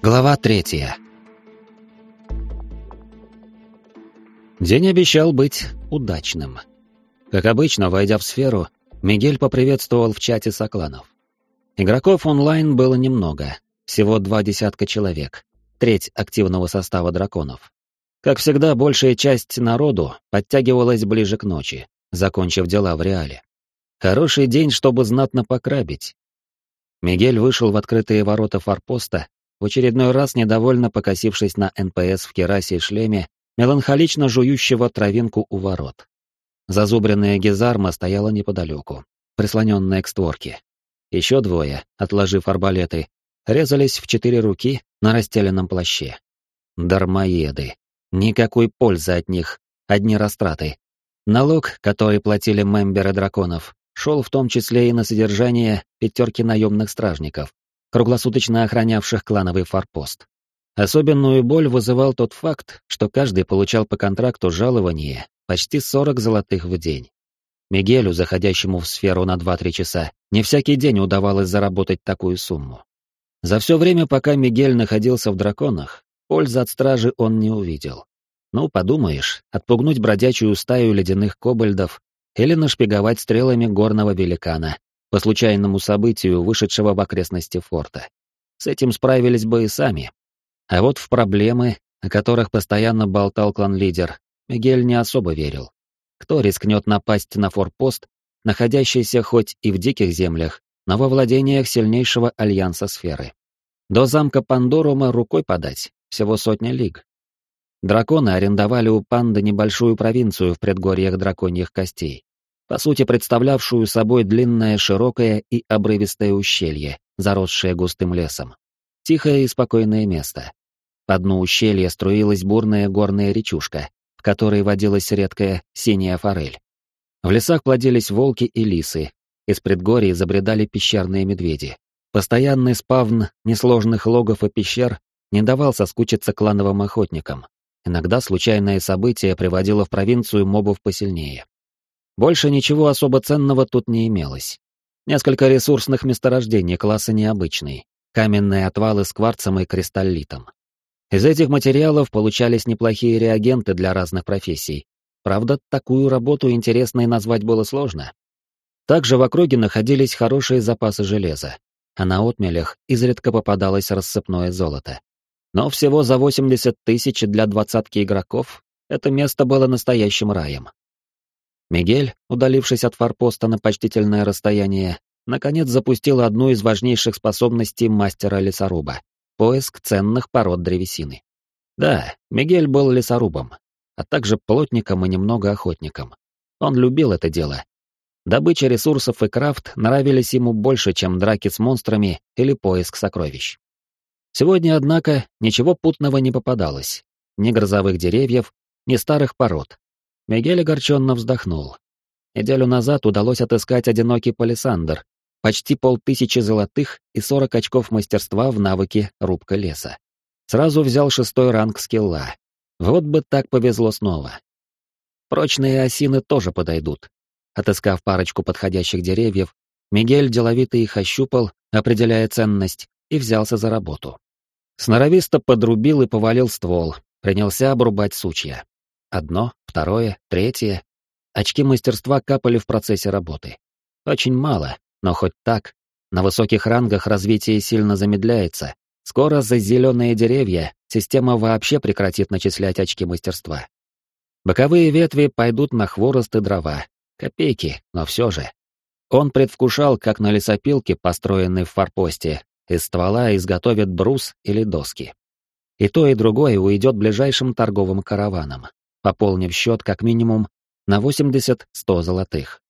Глава третья. День обещал быть удачным. Как обычно, войдя в сферу, Мигель поприветствовал в чате сокланов. Игроков онлайн было немного, всего два десятка человек, треть активного состава драконов. Как всегда, большая часть народу подтягивалась ближе к ночи, закончив дела в реале. Хороший день, чтобы знатно покрабить. Мигель вышел в открытые ворота форпоста, в очередной раз недовольно покосившись на НПС в кирасе и шлеме, меланхолично жующего травинку у ворот. Зазубренная гизарма стояла неподалеку, прислоненная к створке. Еще двое, отложив арбалеты, резались в четыре руки на расстеленном плаще. Дармоеды. Никакой пользы от них, одни растраты. Налог, который платили мемберы драконов, шел в том числе и на содержание пятерки наемных стражников, круглосуточно охранявших клановый форпост. Особенную боль вызывал тот факт, что каждый получал по контракту жалование почти 40 золотых в день. Мигелю, заходящему в сферу на 2-3 часа, не всякий день удавалось заработать такую сумму. За все время, пока Мигель находился в драконах, Пользы от стражи он не увидел. Ну, подумаешь, отпугнуть бродячую стаю ледяных кобальдов или нашпиговать стрелами горного великана по случайному событию, вышедшего в окрестности форта. С этим справились бы и сами. А вот в проблемы, о которых постоянно болтал клан-лидер, Мигель не особо верил. Кто рискнет напасть на форпост, находящийся хоть и в диких землях, но во владениях сильнейшего альянса сферы? До замка Пандорума рукой подать, всего сотня лиг. Драконы арендовали у панды небольшую провинцию в предгорьях драконьих костей, по сути представлявшую собой длинное, широкое и обрывистое ущелье, заросшее густым лесом. Тихое и спокойное место. По дну ущелья струилась бурная горная речушка, в которой водилась редкая синяя форель. В лесах плодились волки и лисы, из предгорий забредали пещерные медведи. Постоянный спавн несложных логов и пещер не давал соскучиться клановым охотникам. Иногда случайное событие приводило в провинцию мобов посильнее. Больше ничего особо ценного тут не имелось. Несколько ресурсных месторождений класса необычный, каменные отвалы с кварцем и кристаллитом. Из этих материалов получались неплохие реагенты для разных профессий. Правда, такую работу интересной назвать было сложно. Также в округе находились хорошие запасы железа, а на отмелях изредка попадалось рассыпное золото. Но всего за 80 тысяч для двадцатки игроков это место было настоящим раем. Мигель, удалившись от форпоста на почтительное расстояние, наконец запустил одну из важнейших способностей мастера-лесоруба — поиск ценных пород древесины. Да, Мигель был лесорубом, а также плотником и немного охотником. Он любил это дело. Добыча ресурсов и крафт нравились ему больше, чем драки с монстрами или поиск сокровищ. Сегодня, однако, ничего путного не попадалось. Ни грозовых деревьев, ни старых пород. Мигель огорченно вздохнул. Неделю назад удалось отыскать одинокий палисандр, почти полтысячи золотых и сорок очков мастерства в навыке рубка леса. Сразу взял шестой ранг скилла. Вот бы так повезло снова. Прочные осины тоже подойдут. Отыскав парочку подходящих деревьев, Мигель деловито их ощупал, определяя ценность, и взялся за работу. Сноровисто подрубил и повалил ствол, принялся обрубать сучья. Одно, второе, третье. Очки мастерства капали в процессе работы. Очень мало, но хоть так. На высоких рангах развитие сильно замедляется. Скоро за зеленые деревья система вообще прекратит начислять очки мастерства. Боковые ветви пойдут на хворост и дрова. Копейки, но все же. Он предвкушал, как на лесопилке, построенной в форпосте, из ствола изготовят брус или доски. И то, и другое уйдет ближайшим торговым караванам, пополнив счет как минимум на 80-100 золотых.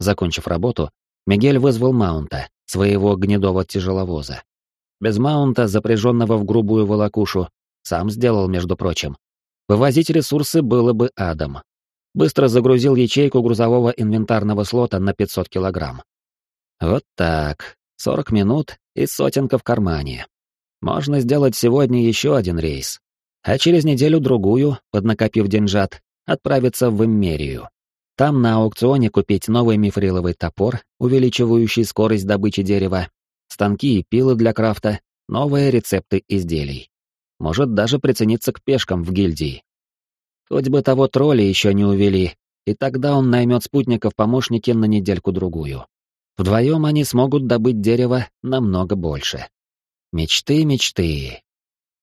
Закончив работу, Мигель вызвал Маунта, своего гнедого тяжеловоза. Без Маунта, запряженного в грубую волокушу, сам сделал, между прочим. Вывозить ресурсы было бы адом. Быстро загрузил ячейку грузового инвентарного слота на 500 килограмм. Вот так. 40 минут и сотенка в кармане. Можно сделать сегодня еще один рейс, а через неделю-другую, поднакопив деньжат, отправиться в Иммерию. Там на аукционе купить новый мифриловый топор, увеличивающий скорость добычи дерева, станки и пилы для крафта, новые рецепты изделий. Может даже прицениться к пешкам в гильдии. Хоть бы того тролля еще не увели, и тогда он наймет спутников помощники на недельку-другую. Вдвоем они смогут добыть дерево намного больше. Мечты, мечты.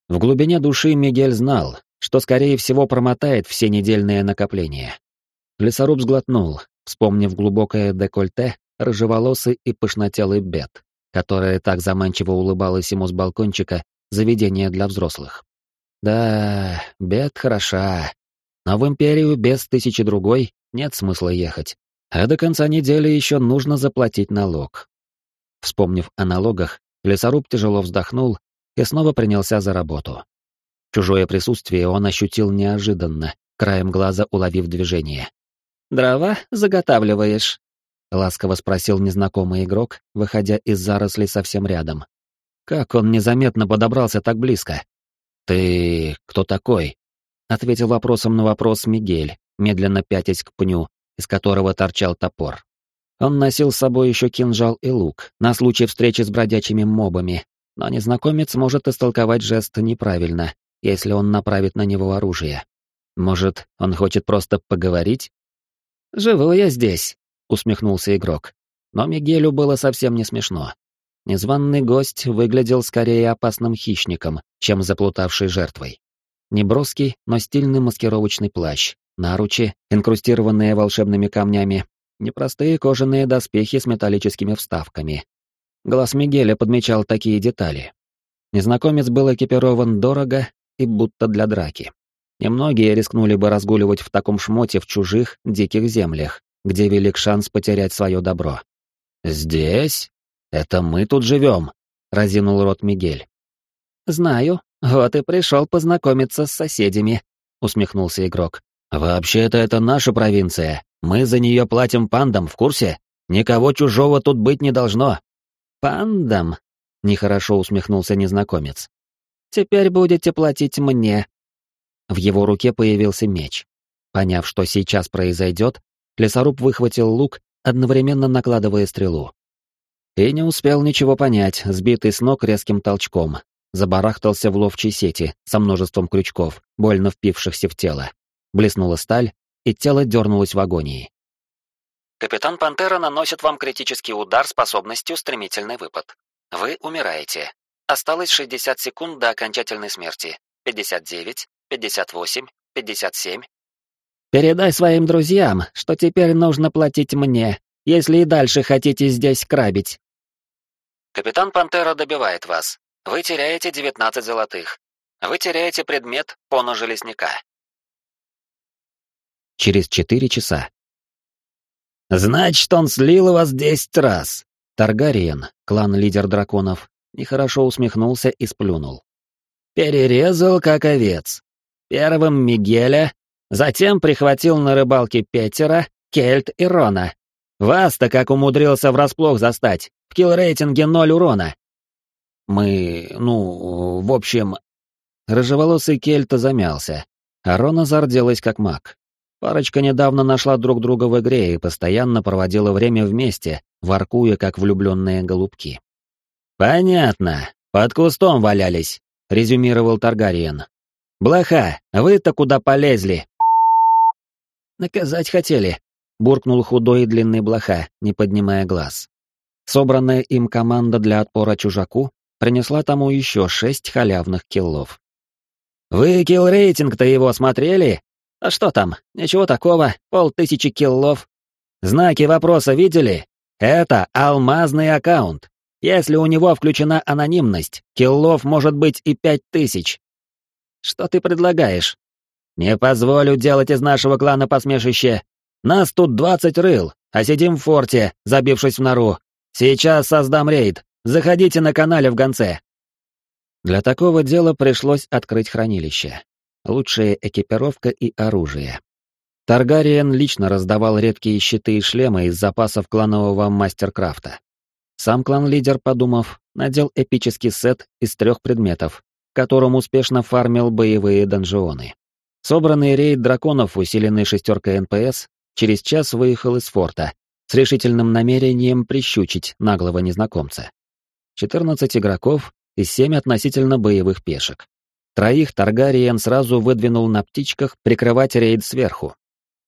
В глубине души Мигель знал, что, скорее всего, промотает все недельные накопления. Лесоруб сглотнул, вспомнив глубокое декольте, рыжеволосый и пышнотелый бед, которая так заманчиво улыбалась ему с балкончика заведения для взрослых. Да, бед хороша, но в империю без тысячи другой нет смысла ехать, а до конца недели еще нужно заплатить налог. Вспомнив о налогах, лесоруб тяжело вздохнул и снова принялся за работу. Чужое присутствие он ощутил неожиданно, краем глаза уловив движение. «Дрова заготавливаешь?» — ласково спросил незнакомый игрок, выходя из зарослей совсем рядом. Как он незаметно подобрался так близко? «Ты кто такой?» — ответил вопросом на вопрос Мигель, медленно пятясь к пню, из которого торчал топор. Он носил с собой еще кинжал и лук, на случай встречи с бродячими мобами, но незнакомец может истолковать жест неправильно, если он направит на него оружие. Может, он хочет просто поговорить? «Живу я здесь», — усмехнулся игрок. Но Мигелю было совсем не смешно. Незваный гость выглядел скорее опасным хищником, чем заплутавшей жертвой. Неброский, но стильный маскировочный плащ, наручи, инкрустированные волшебными камнями, непростые кожаные доспехи с металлическими вставками. Глаз Мигеля подмечал такие детали. Незнакомец был экипирован дорого и будто для драки. Немногие рискнули бы разгуливать в таком шмоте в чужих, диких землях, где велик шанс потерять свое добро. «Здесь? Это мы тут живем», — разинул рот Мигель. «Знаю, вот и пришел познакомиться с соседями», — усмехнулся игрок. «Вообще-то это наша провинция. Мы за нее платим пандам, в курсе? Никого чужого тут быть не должно». «Пандам?» — нехорошо усмехнулся незнакомец. «Теперь будете платить мне». В его руке появился меч. Поняв, что сейчас произойдет, лесоруб выхватил лук, одновременно накладывая стрелу. И не успел ничего понять, сбитый с ног резким толчком. Забарахтался в ловчей сети со множеством крючков, больно впившихся в тело. Блеснула сталь, и тело дернулось в агонии. Капитан Пантера наносит вам критический удар способностью стремительный выпад. Вы умираете. Осталось 60 секунд до окончательной смерти. 59, 58, 57. Передай своим друзьям, что теперь нужно платить мне, если и дальше хотите здесь крабить. Капитан Пантера добивает вас. Вы теряете 19 золотых. Вы теряете предмет поножа лесника через четыре часа. «Значит, он слил вас десять раз!» Таргариен, клан-лидер драконов, нехорошо усмехнулся и сплюнул. «Перерезал, как овец. Первым Мигеля, затем прихватил на рыбалке Петера, Кельт и Рона. Вас-то как умудрился врасплох застать, в килл-рейтинге ноль урона». «Мы, ну, в общем...» Рыжеволосый Кельта замялся, а Рона зарделась как маг. Парочка недавно нашла друг друга в игре и постоянно проводила время вместе, воркуя, как влюбленные голубки. «Понятно. Под кустом валялись», — резюмировал Таргариен. «Блоха, вы-то куда полезли?» «Наказать хотели», — буркнул худой и длинный блоха, не поднимая глаз. Собранная им команда для отпора чужаку принесла тому еще шесть халявных киллов. «Вы килл-рейтинг-то его смотрели?» А что там? Ничего такого, полтысячи киллов. Знаки вопроса видели? Это алмазный аккаунт. Если у него включена анонимность, киллов может быть и пять тысяч. Что ты предлагаешь? Не позволю делать из нашего клана посмешище. Нас тут двадцать рыл, а сидим в форте, забившись в нору. Сейчас создам рейд. Заходите на канал в гонце. Для такого дела пришлось открыть хранилище лучшая экипировка и оружие. Таргариен лично раздавал редкие щиты и шлемы из запасов кланового мастеркрафта. Сам клан-лидер, подумав, надел эпический сет из трех предметов, которым успешно фармил боевые данжеоны. Собранный рейд драконов, усиленный шестеркой НПС, через час выехал из форта с решительным намерением прищучить наглого незнакомца. 14 игроков и семь относительно боевых пешек. Троих Таргариен сразу выдвинул на птичках прикрывать рейд сверху.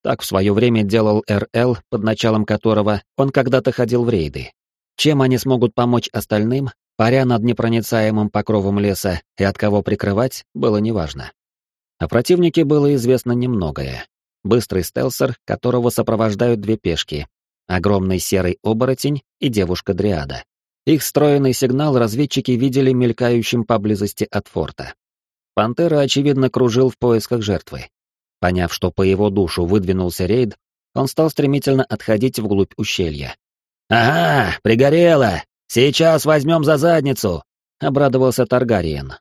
Так в свое время делал РЛ, под началом которого он когда-то ходил в рейды. Чем они смогут помочь остальным, паря над непроницаемым покровом леса и от кого прикрывать, было неважно. О противнике было известно немногое. Быстрый стелсер, которого сопровождают две пешки, огромный серый оборотень и девушка-дриада. Их стройный сигнал разведчики видели мелькающим поблизости от форта. Пантера, очевидно, кружил в поисках жертвы. Поняв, что по его душу выдвинулся рейд, он стал стремительно отходить вглубь ущелья. «Ага, пригорело! Сейчас возьмем за задницу!» — обрадовался Таргариен.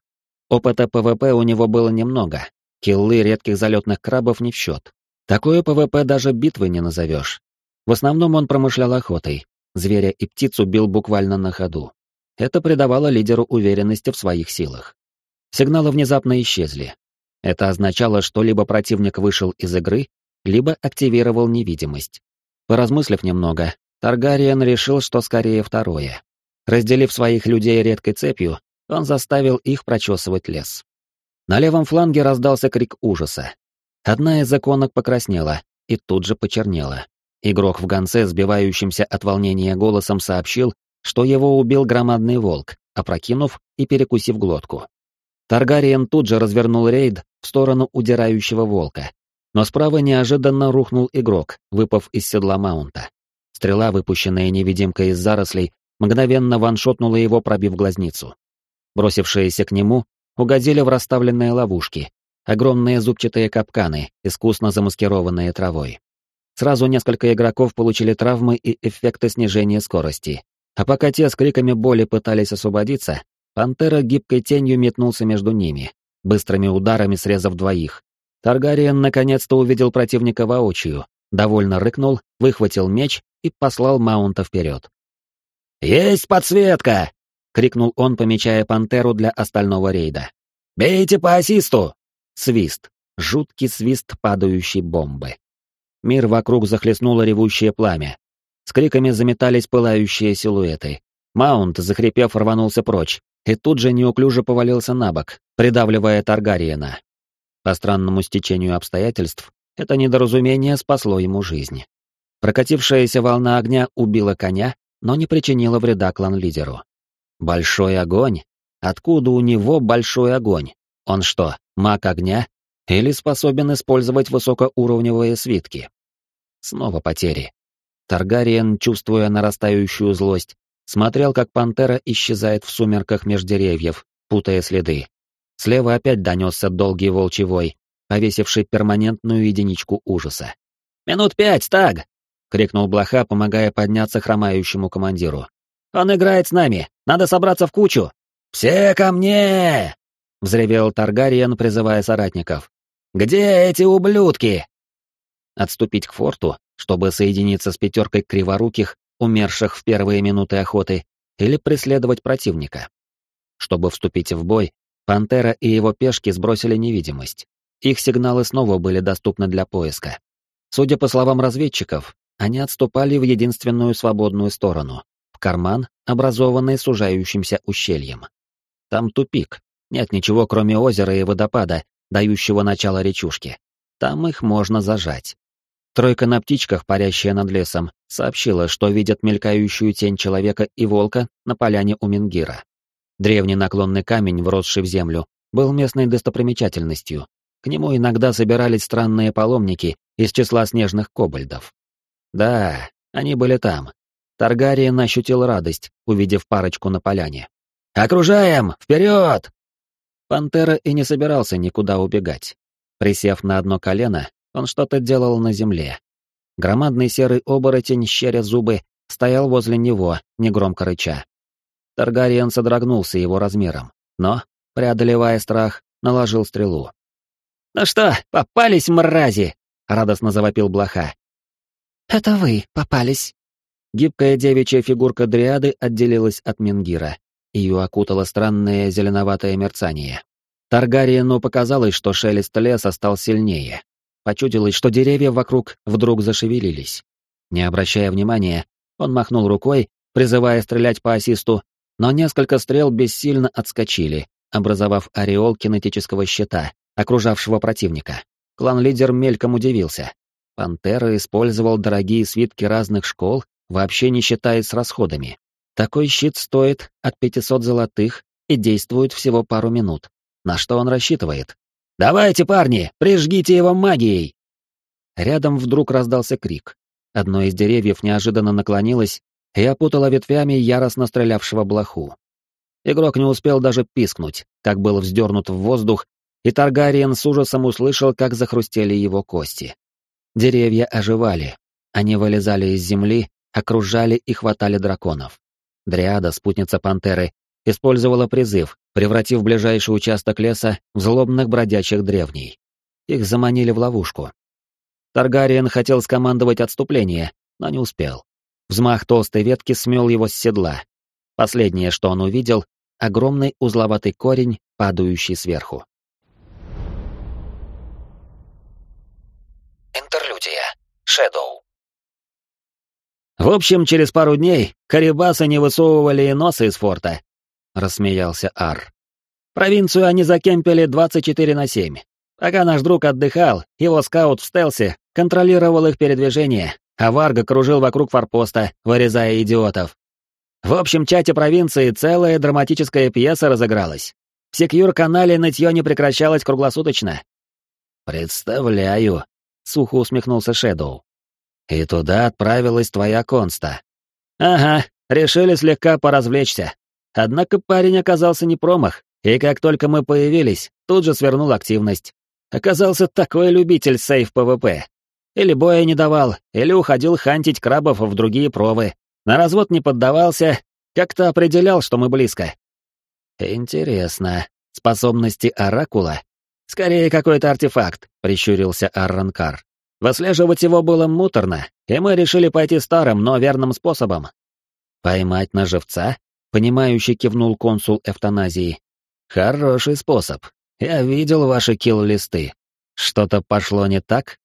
Опыта ПВП у него было немного, киллы редких залетных крабов не в счет. Такое ПВП даже битвы не назовешь. В основном он промышлял охотой, зверя и птицу бил буквально на ходу. Это придавало лидеру уверенности в своих силах. Сигналы внезапно исчезли. Это означало, что либо противник вышел из игры, либо активировал невидимость. Поразмыслив немного, Таргариен решил, что скорее второе. Разделив своих людей редкой цепью, он заставил их прочесывать лес. На левом фланге раздался крик ужаса. Одна из иконок покраснела и тут же почернела. Игрок в гонце, сбивающимся от волнения голосом, сообщил, что его убил громадный волк, опрокинув и перекусив глотку. Таргариен тут же развернул рейд в сторону удирающего волка. Но справа неожиданно рухнул игрок, выпав из седла маунта. Стрела, выпущенная невидимкой из зарослей, мгновенно ваншотнула его, пробив глазницу. Бросившиеся к нему угодили в расставленные ловушки, огромные зубчатые капканы, искусно замаскированные травой. Сразу несколько игроков получили травмы и эффекты снижения скорости. А пока те с криками боли пытались освободиться, пантера гибкой тенью метнулся между ними, быстрыми ударами срезав двоих. Таргариен наконец-то увидел противника воочию, довольно рыкнул, выхватил меч и послал Маунта вперед. «Есть подсветка!» — крикнул он, помечая пантеру для остального рейда. «Бейте по ассисту!» Свист. Жуткий свист падающей бомбы. Мир вокруг захлестнуло ревущее пламя. С криками заметались пылающие силуэты. Маунт, захрипев, рванулся прочь, и тут же неуклюже повалился на бок, придавливая Таргариена. По странному стечению обстоятельств, это недоразумение спасло ему жизнь. Прокатившаяся волна огня убила коня, но не причинила вреда клан-лидеру. Большой огонь? Откуда у него большой огонь? Он что, маг огня? Или способен использовать высокоуровневые свитки? Снова потери. Таргариен, чувствуя нарастающую злость, смотрел, как пантера исчезает в сумерках меж деревьев, путая следы. Слева опять донесся долгий волчий вой, повесивший перманентную единичку ужаса. «Минут пять, так!» — крикнул Блоха, помогая подняться хромающему командиру. «Он играет с нами! Надо собраться в кучу!» «Все ко мне!» — взревел Таргариен, призывая соратников. «Где эти ублюдки?» Отступить к форту, чтобы соединиться с пятеркой криворуких, умерших в первые минуты охоты, или преследовать противника. Чтобы вступить в бой, Пантера и его пешки сбросили невидимость. Их сигналы снова были доступны для поиска. Судя по словам разведчиков, они отступали в единственную свободную сторону, в карман, образованный сужающимся ущельем. Там тупик, нет ничего кроме озера и водопада, дающего начало речушке. Там их можно зажать. Тройка на птичках, парящая над лесом, сообщила, что видят мелькающую тень человека и волка на поляне у Мингира. Древний наклонный камень, вросший в землю, был местной достопримечательностью. К нему иногда собирались странные паломники из числа снежных кобальдов. Да, они были там. Таргариен ощутил радость, увидев парочку на поляне. «Окружаем! Вперед!» Пантера и не собирался никуда убегать. Присев на одно колено, он что-то делал на земле. Громадный серый оборотень, щеря зубы, стоял возле него, негромко рыча. Таргариен содрогнулся его размером, но, преодолевая страх, наложил стрелу. «Ну что, попались, мрази!» — радостно завопил блоха. «Это вы попались». Гибкая девичья фигурка дриады отделилась от Мингира. Ее окутало странное зеленоватое мерцание. Таргариену показалось, что шелест леса стал сильнее. Почудилось, что деревья вокруг вдруг зашевелились. Не обращая внимания, он махнул рукой, призывая стрелять по ассисту, но несколько стрел бессильно отскочили, образовав ореол кинетического щита, окружавшего противника. Клан-лидер мельком удивился. Пантера использовал дорогие свитки разных школ, вообще не считаясь с расходами. Такой щит стоит от 500 золотых и действует всего пару минут. На что он рассчитывает? «Давайте, парни, прижгите его магией!» Рядом вдруг раздался крик. Одно из деревьев неожиданно наклонилось и опутало ветвями яростно стрелявшего блоху. Игрок не успел даже пискнуть, как был вздернут в воздух, и Таргариен с ужасом услышал, как захрустели его кости. Деревья оживали. Они вылезали из земли, окружали и хватали драконов. Дриада, спутница пантеры, использовала призыв, превратив ближайший участок леса в злобных бродячих древней. Их заманили в ловушку. Таргариен хотел скомандовать отступление, но не успел. Взмах толстой ветки смел его с седла. Последнее, что он увидел — огромный узловатый корень, падающий сверху. Интерлюдия. Шэдоу. В общем, через пару дней карибасы не высовывали и носа из форта, — рассмеялся Ар. Провинцию они закемпили 24 на 7. Пока наш друг отдыхал, его скаут в стелсе контролировал их передвижение, а Варга кружил вокруг форпоста, вырезая идиотов. В общем чате провинции целая драматическая пьеса разыгралась. В секьюр-канале нытье не прекращалось круглосуточно. «Представляю», — сухо усмехнулся Шэдоу. И туда отправилась твоя конста. Ага, решили слегка поразвлечься. Однако парень оказался не промах, и как только мы появились, тут же свернул активность. Оказался такой любитель сейф ПВП. Или боя не давал, или уходил хантить крабов в другие провы. На развод не поддавался, как-то определял, что мы близко. Интересно, способности Оракула? Скорее, какой-то артефакт, прищурился Арранкар. Выслеживать его было муторно, и мы решили пойти старым, но верным способом. Поймать на живца? Понимающий кивнул консул эвтаназии. Хороший способ. Я видел ваши килл-листы. Что-то пошло не так?